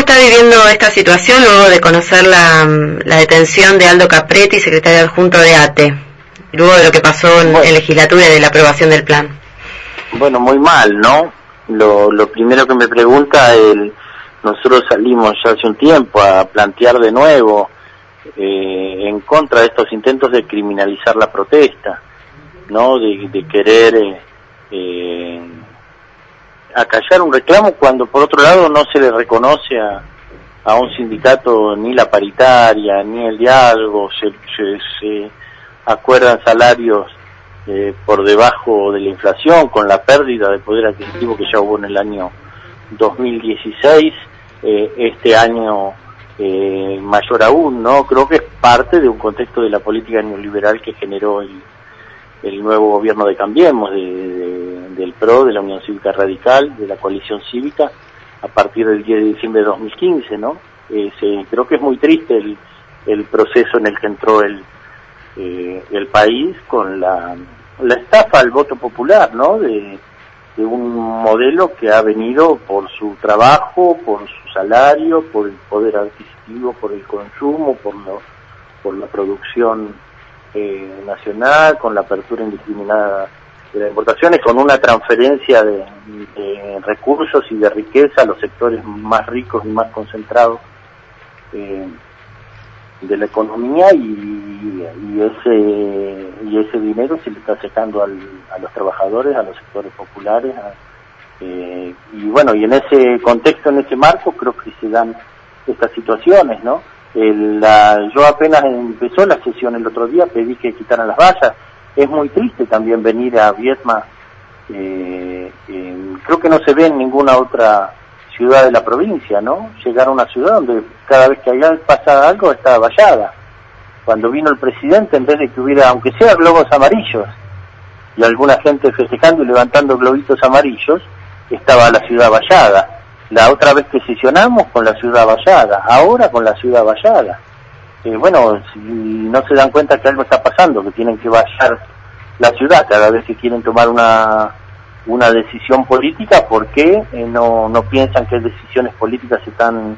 está viviendo esta situación luego de conocer la, la detención de Aldo Capretti, secretario adjunto de ATE, luego de lo que pasó en, en legislatura y de la aprobación del plan? Bueno, muy mal, ¿no? Lo, lo primero que me pregunta, el, nosotros salimos ya hace un tiempo a plantear de nuevo eh, en contra de estos intentos de criminalizar la protesta, ¿no? De, de querer eh, eh, acallar un reclamo cuando por otro lado no se le reconoce a, a un sindicato ni la paritaria ni el diálogo, se, se, se acuerdan salarios eh, por debajo de la inflación, con la pérdida de poder adquisitivo que ya hubo en el año 2016, eh, este año eh, mayor aún, ¿no? Creo que es parte de un contexto de la política neoliberal que generó el, el nuevo gobierno de Cambiemos, de, de, del PRO, de la Unión Cívica Radical, de la coalición cívica, a partir del 10 de diciembre de 2015, ¿no? Eh, creo que es muy triste el, el proceso en el que entró el, eh, el país con la, la estafa al voto popular, ¿no? De, de un modelo que ha venido por su trabajo, por su salario, por el poder adquisitivo, por el consumo, por, lo, por la producción eh, nacional, con la apertura indiscriminada de las importaciones, con una transferencia de, recursos y de riqueza a los sectores más ricos y más concentrados eh, de la economía y, y, ese y ese dinero se le está secando al, a los trabajadores, a los sectores populares, eh, y bueno, y en ese contexto, en ese marco, creo que se dan estas situaciones, ¿no? El, la, yo apenas empezó la sesión el otro día, pedí que quitaran las vallas. Es muy triste también venir a Vietma. Eh, eh, creo que no se ve en ninguna otra ciudad de la provincia, ¿no? Llegar a una ciudad donde cada vez que allá pasa algo está vallada. Cuando vino el presidente, en vez de que hubiera, aunque sea globos amarillos, y alguna gente festejando y levantando globitos amarillos, estaba la ciudad vallada la otra vez que sesionamos con la ciudad vallada, ahora con la ciudad vallada. Eh, bueno, si no se dan cuenta que algo está pasando, que tienen que vallar la ciudad cada vez que quieren tomar una una decisión política, ¿por qué eh, no, no piensan que decisiones políticas están